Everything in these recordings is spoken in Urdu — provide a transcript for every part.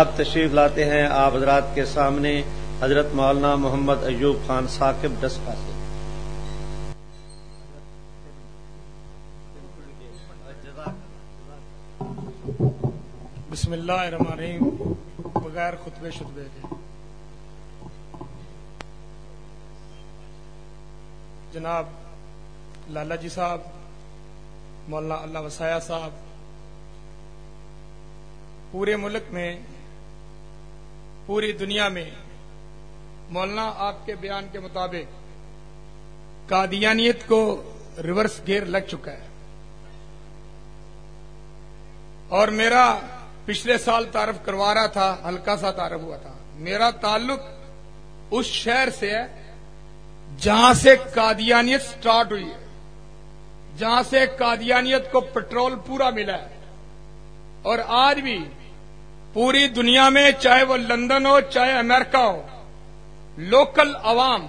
اب تشریف لاتے ہیں، آپ حضرات کے سامنے حضرت مولانا محمد ایوب خان ثاقب ڈسکا سے۔ بسم اللہ الرحمن الرحیم، بغیر خطبے شطبے کے۔ جناب لالا جی صاحب، مولانا اللہ وسایا صاحب، پورے ملک میں پوری دنیا میں۔ مولانا آپ کے بیان کے مطابق قادیانیت کو ریورس گیئر لگ چکا ہے۔ اور میرا پچھلے سال تعارف کروا رہا تھا، ہلکا سا تعارف ہوا تھا۔ میرا تعلق اس شہر سے ہے جہاں سے قادیانیت سٹارٹ ہوئی ہے، جہاں سے قادیانیت کو پٹرول پورا ملا ہے۔ اور آج بھی پوری دنیا میں چاہے وہ لندن ہو، چاہے امریکہ ہو لوکل عوام،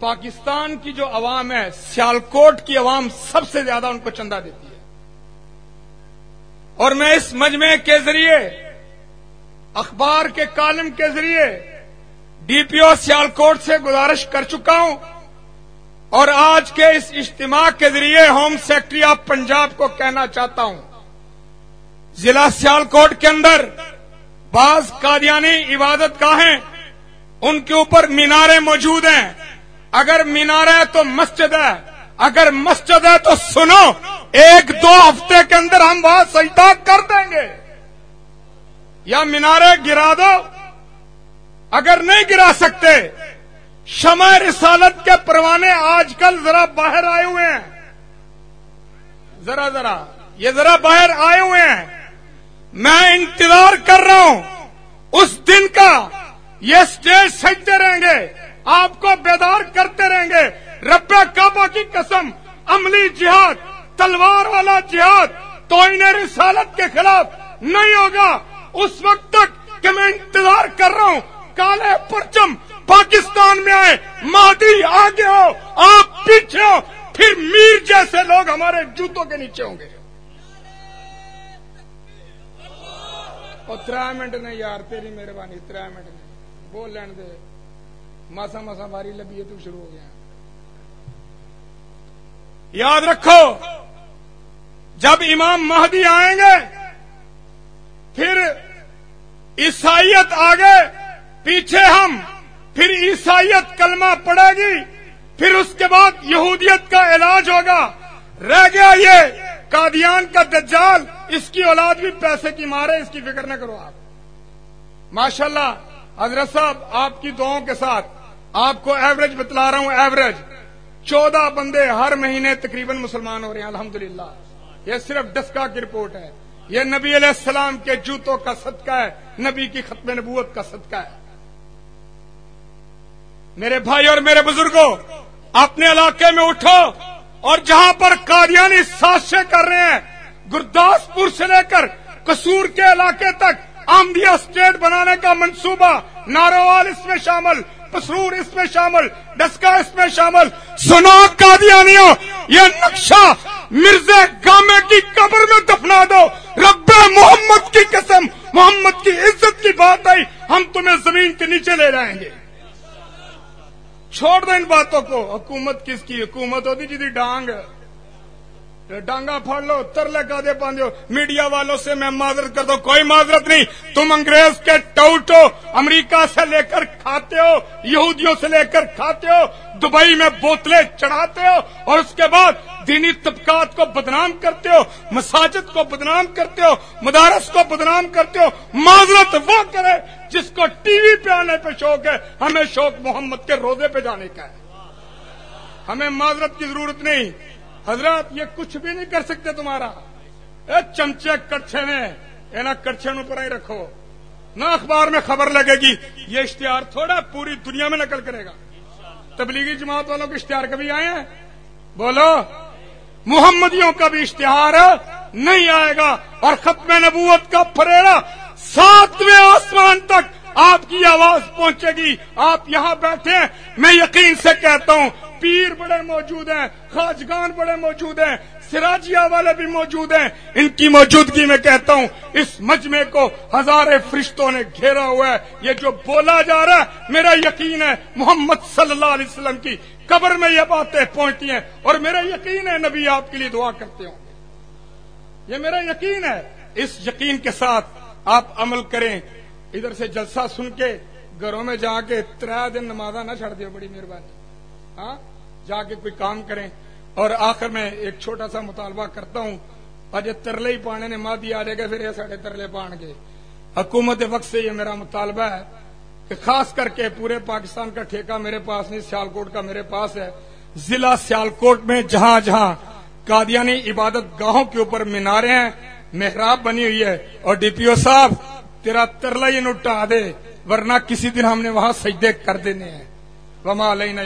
پاکستان کی جو عوام ہے، سیالکوٹ کی عوام سب سے زیادہ ان کو چندہ دیتی ہے۔ اور میں اس مجمع کے ذریعے، اخبار کے کالم کے ذریعے ڈی پی او سیالکوٹ سے گزارش کر چکا ہوں۔ اور آج کے اس اجتماع کے ذریعے ہوم سیکٹری آف پنجاب کو کہنا چاہتا ہوں۔ ضلع سیالکوٹ کے اندر بعض قادیانی عبادت گاہیں، ان کے اوپر میناریں موجود ہیں۔ اگر مینار ہے تو مسجد ہے، اگر مسجد ہے تو سنو، ایک دو ہفتے کے اندر ہم وہاں سجدہ کر دیں گے۔ یا مینارے گرا دو۔ اگر نہیں گرا سکتے، شمع رسالت کے پروانے آج کل ذرا باہر آئے ہوئے ہیں۔ ذرا ذرا، یہ ذرا باہر آئے ہوئے ہیں۔ میں انتظار کر رہا ہوں۔ اس دن کا یہ اسٹیج سجتے رہیں گے۔ آپ کو بیدار کرتے رہیں گے۔ رب کعبہ کی قسم، عملی جہاد، تلوار والا جہاد تو رسالت کے خلاف نہیں ہوگا۔ اس وقت تک کہ میں انتظار کر رہا ہوں۔ کالے پرچم پاکستان میں آئے۔ مادی آگے ہو، آپ پیچھے ہو۔ پھر میر جیسے لوگ ہمارے جوتوں کے نیچے ہوں گے۔ اور تر منٹ نے، یار تیری مہربانی تر منٹ نے۔ بول لین دے۔ ماسا ماسا باری لبی تو شروع ہو گیا۔ یاد رکھو، جب امام مہدی آئیں گے، پھر عیسائیت آگے، پیچھے ہم، پھر عیسائیت کلمہ پڑے گی، پھر اس کے بعد یہودیت کا علاج ہوگا۔ رہ گیا یہ۔ قادیان کا دجال، اس کی اولاد بھی پیسے کی مارے، اس کی فکر نہ کرو آپ۔ ماشاءاللہ، حضرت صاحب، آپ کی دعاؤں کے ساتھ آپ کو ایوریج بتلا رہا ہوں ایوریج چودہ بندے ہر مہینے تقریباً مسلمان ہو رہے ہیں، الحمدللہ۔ یہ صرف ڈسکا کی رپورٹ ہے۔ یہ نبی علیہ السلام کے جوتوں کا صدقہ ہے، نبی کی ختم نبوت کا صدقہ ہے۔ میرے بھائی اور میرے بزرگوں، اپنے علاقے میں اٹھو۔ اور جہاں پر قادیانی سازشیں کر رہے ہیں گرداس پور سے لے کر کسور کے علاقے تک آمدیا اسٹیٹ بنانے کا منصوبہ، ناروال اس میں شامل، پسرور اس میں شامل ڈسکا اس میں شامل سنو قادیانیوں، یہ نقشہ مرزا گامے کی قبر میں دفنا دو، رب محمد کی قسم، محمد کی عزت کی بات آئی، ہم تمہیں زمین کے نیچے لے جائیں گے۔ چھوڑ دیں ان باتوں کو۔ حکومت کس کی؟ حکومت ہوتی جی ڈانگ۔ ہے ڈانگا پھاڑ لو ترلے کا دے پاندے ہو۔ میڈیا والوں سے میں معذرت کر دو کوئی معذرت نہیں۔ تم انگریز کے ٹوٹ ہو امریکہ سے لے کر کھاتے ہو، یہودیوں سے لے کر کھاتے ہو، دبئی میں بوتلیں چڑھاتے ہو، اور اس کے بعد دینی طبقات کو بدنام کرتے ہو، مساجد کو بدنام کرتے ہو، مدارس کو بدنام کرتے ہو۔ معذرت وہ کرے جس کو ٹی وی پہ آنے پہ شوق ہے، ہمیں شوق محمد کے روزے پہ جانے کا ہے۔ ہمیں معذرت کی ضرورت نہیں۔ حضرات، یہ کچھ بھی نہیں کر سکتے تمہارا۔ اے چمچے کڑچے میں اینا کڑچے پر ہی رکھو۔ نہ اخبار میں خبر لگے گی، یہ اشتہار تھوڑا پوری دنیا میں نقل کرے گا۔ تبلیغی جماعت والوں کے اشتہار کبھی آئے ہیں؟ بولو، محمدیوں کا بھی اشتہار نہیں آئے گا اور ختم نبوت کا پھریرا ساتویں آسمان تک آپ کی آواز پہنچے گی۔ آپ یہاں بیٹھے میں یقین سے کہتا ہوں پیر بڑے موجود ہیں، خاجگان بڑے موجود ہیں سراجیا والے بھی موجود ہیں۔ ان کی موجودگی میں کہتا ہوں، اس مجمع کو ہزار فرشتوں نے گھیرا ہوا ہے۔ یہ جو بولا جا رہا ہے، میرا یقین ہے، محمد صلی اللہ علیہ وسلم کی قبر میں یہ باتیں پہنچتی ہیں۔ اور میرا یقین ہے، نبی آپ کے لیے دعا کرتے ہوں۔ یہ میرا یقین ہے۔ اس یقین کے ساتھ آپ عمل کریں۔ ادھر سے جلسہ سن کے، گھروں میں جا کے تر دن نمازہ نہ چھڑ دیو، بڑی مہربانی۔ ہاں جا کے کوئی کام کریں۔ اور آخر میں ایک چھوٹا سا مطالبہ کرتا ہوں۔ اج ترلے ہی پانے نے مادی آ جائے گا، پھر یہ سارے ترلے پان کے حکومت وقت سے یہ میرا مطالبہ ہے کہ خاص کر کے پورے پاکستان کا ٹھیکہ میرے پاس نہیں، سیالکوٹ کا میرے پاس ہے۔ ضلع سیالکوٹ میں جہاں جہاں قادیانی عبادت گاہوں کے اوپر مینارے ہیں، محراب بنی ہوئی ہے۔ اور ڈی پی او صاحب، تیرا ترلا ہی نٹا دے، ورنہ کسی دن ہم نے وہاں سجدے کر دینے ہیں۔ وما علینا